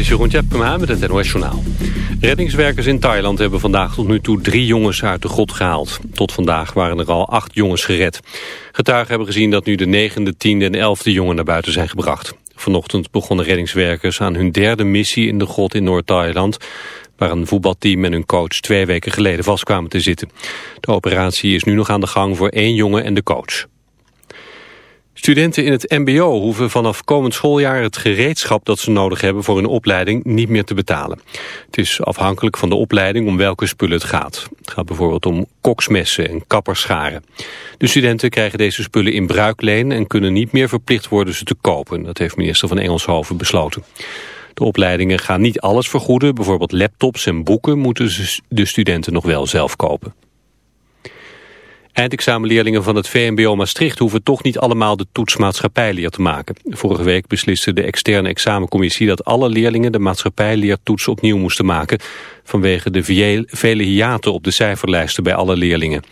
is Jeroen Tjepkema met het NOS Journaal. Reddingswerkers in Thailand hebben vandaag tot nu toe drie jongens uit de grot gehaald. Tot vandaag waren er al acht jongens gered. Getuigen hebben gezien dat nu de negende, tiende en elfde jongen naar buiten zijn gebracht. Vanochtend begonnen reddingswerkers aan hun derde missie in de grot in Noord-Thailand... waar een voetbalteam en hun coach twee weken geleden vastkwamen te zitten. De operatie is nu nog aan de gang voor één jongen en de coach. Studenten in het mbo hoeven vanaf komend schooljaar het gereedschap dat ze nodig hebben voor hun opleiding niet meer te betalen. Het is afhankelijk van de opleiding om welke spullen het gaat. Het gaat bijvoorbeeld om koksmessen en kapperscharen. De studenten krijgen deze spullen in bruikleen en kunnen niet meer verplicht worden ze te kopen. Dat heeft minister van Engelshoven besloten. De opleidingen gaan niet alles vergoeden. Bijvoorbeeld laptops en boeken moeten de studenten nog wel zelf kopen. Eindexamenleerlingen van het VMBO Maastricht hoeven toch niet allemaal de toets maatschappijleer te maken. Vorige week besliste de externe examencommissie dat alle leerlingen de maatschappijleertoets opnieuw moesten maken vanwege de vele hiaten op de cijferlijsten bij alle leerlingen.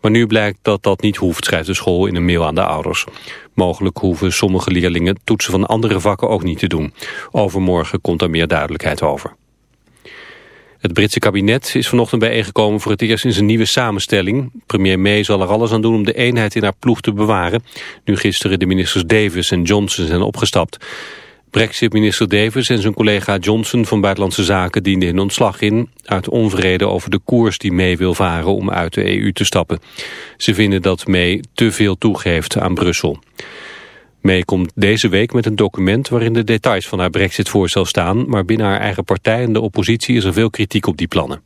Maar nu blijkt dat dat niet hoeft, schrijft de school in een mail aan de ouders. Mogelijk hoeven sommige leerlingen toetsen van andere vakken ook niet te doen. Overmorgen komt er meer duidelijkheid over. Het Britse kabinet is vanochtend bijeengekomen voor het eerst in zijn nieuwe samenstelling. Premier May zal er alles aan doen om de eenheid in haar ploeg te bewaren. Nu gisteren de ministers Davis en Johnson zijn opgestapt. Brexit-minister Davis en zijn collega Johnson van Buitenlandse Zaken dienden hun ontslag in... uit onvrede over de koers die May wil varen om uit de EU te stappen. Ze vinden dat May te veel toegeeft aan Brussel. May komt deze week met een document waarin de details van haar brexit-voorstel staan, maar binnen haar eigen partij en de oppositie is er veel kritiek op die plannen.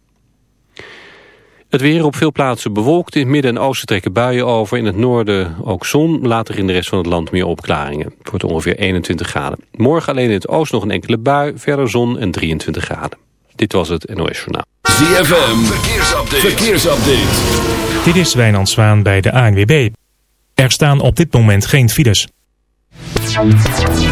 Het weer op veel plaatsen bewolkt. In het midden en oosten trekken buien over. In het noorden ook zon. Later in de rest van het land meer opklaringen. Het wordt ongeveer 21 graden. Morgen alleen in het oosten nog een enkele bui. Verder zon en 23 graden. Dit was het NOS Journaal. ZFM. Verkeersupdate. Verkeersupdate. Dit is Wijnand Zwaan bij de ANWB. Er staan op dit moment geen files. Bent u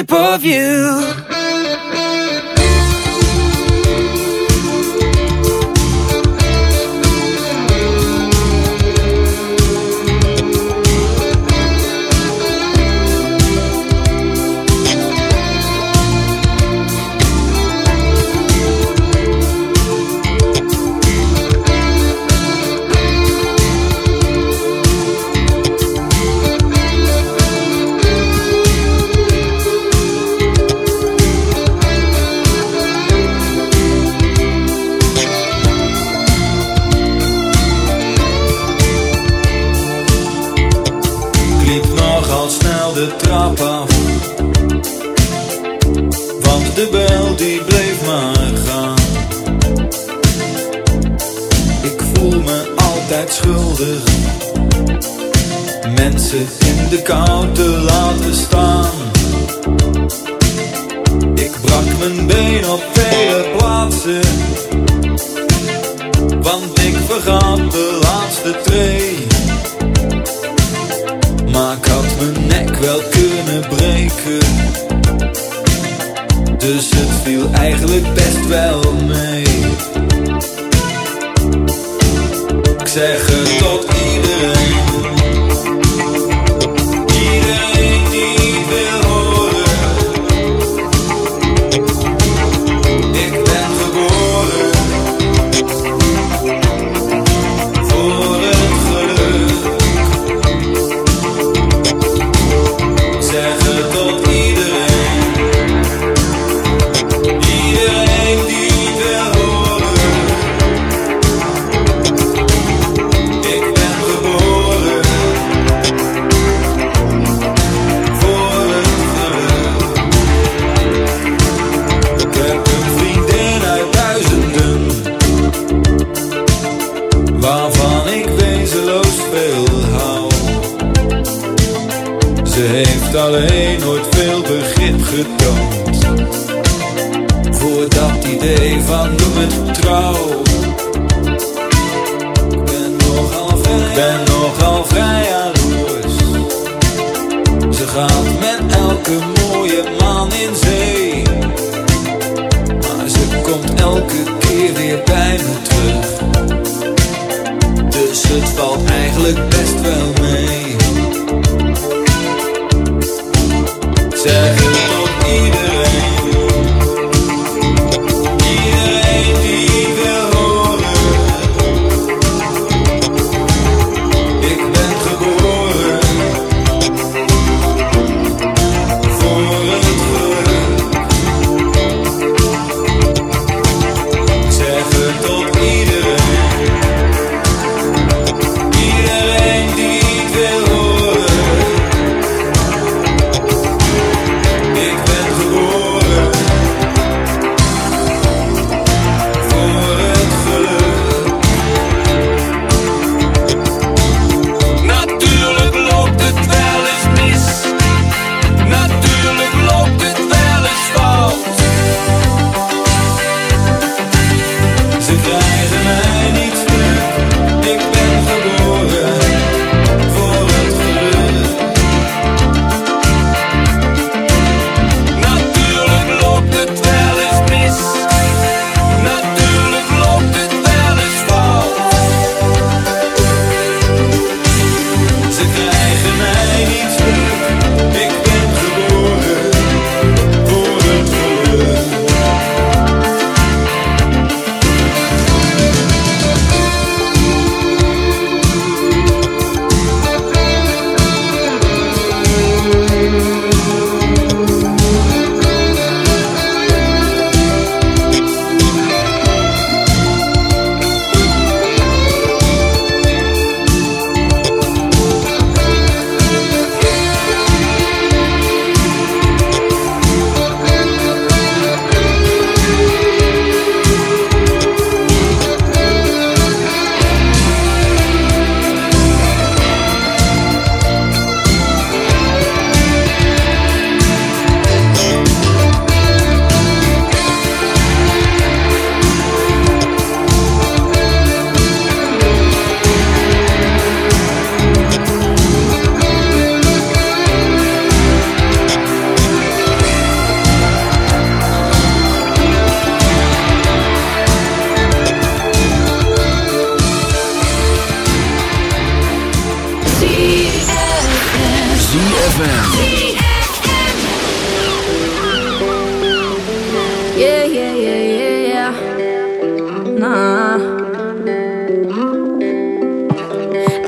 Shape of you.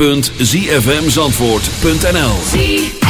www.zfmzandvoort.nl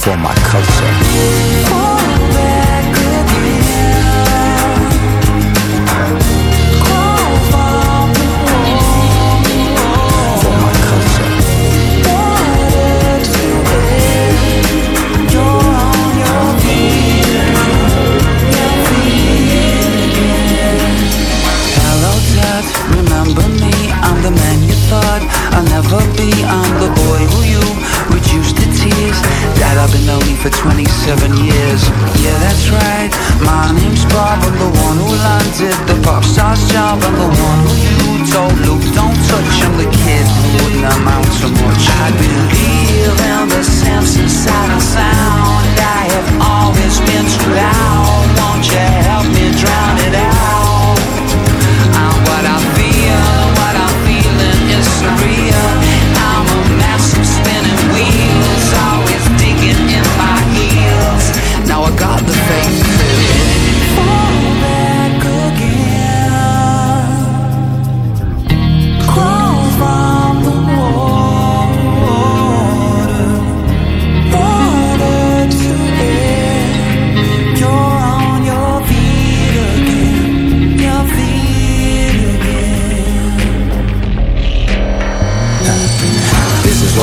for my culture. For my culture. Hello. Remember me? I'm the man you thought I'll never be. I'm the boy who you. I've been lonely for 27 years. Yeah, that's right. My name's Bob. I'm the one who landed the pop star's job. I'm the one who you told Luke, don't touch. I'm the kid who wouldn't amount to much. I believe in the Simpsons side and sound. I have always been too loud. Won't you help me drown it out?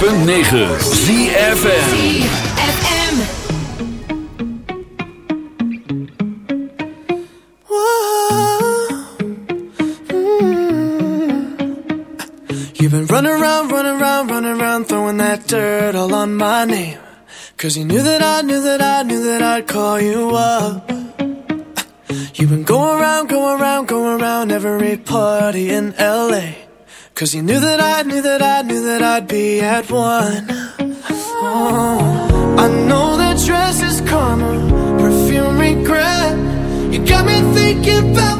106.9 ZFM my name. Cause you knew that I knew that I knew that I'd call you up. You've been going around, going around, going around every party in LA Cause you knew that I knew that I be at one. Oh, I know that dress is karma, perfume regret. You got me thinking about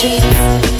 trees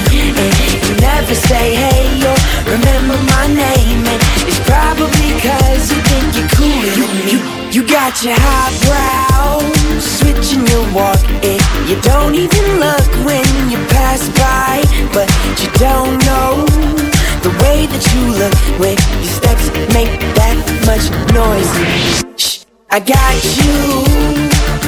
You never say hey or remember my name, and it's probably cause you think you're me. You, you got your highbrow, switching your walk, and you don't even look when you pass by, but you don't know the way that you look when your steps make that much noise. Shh, I got you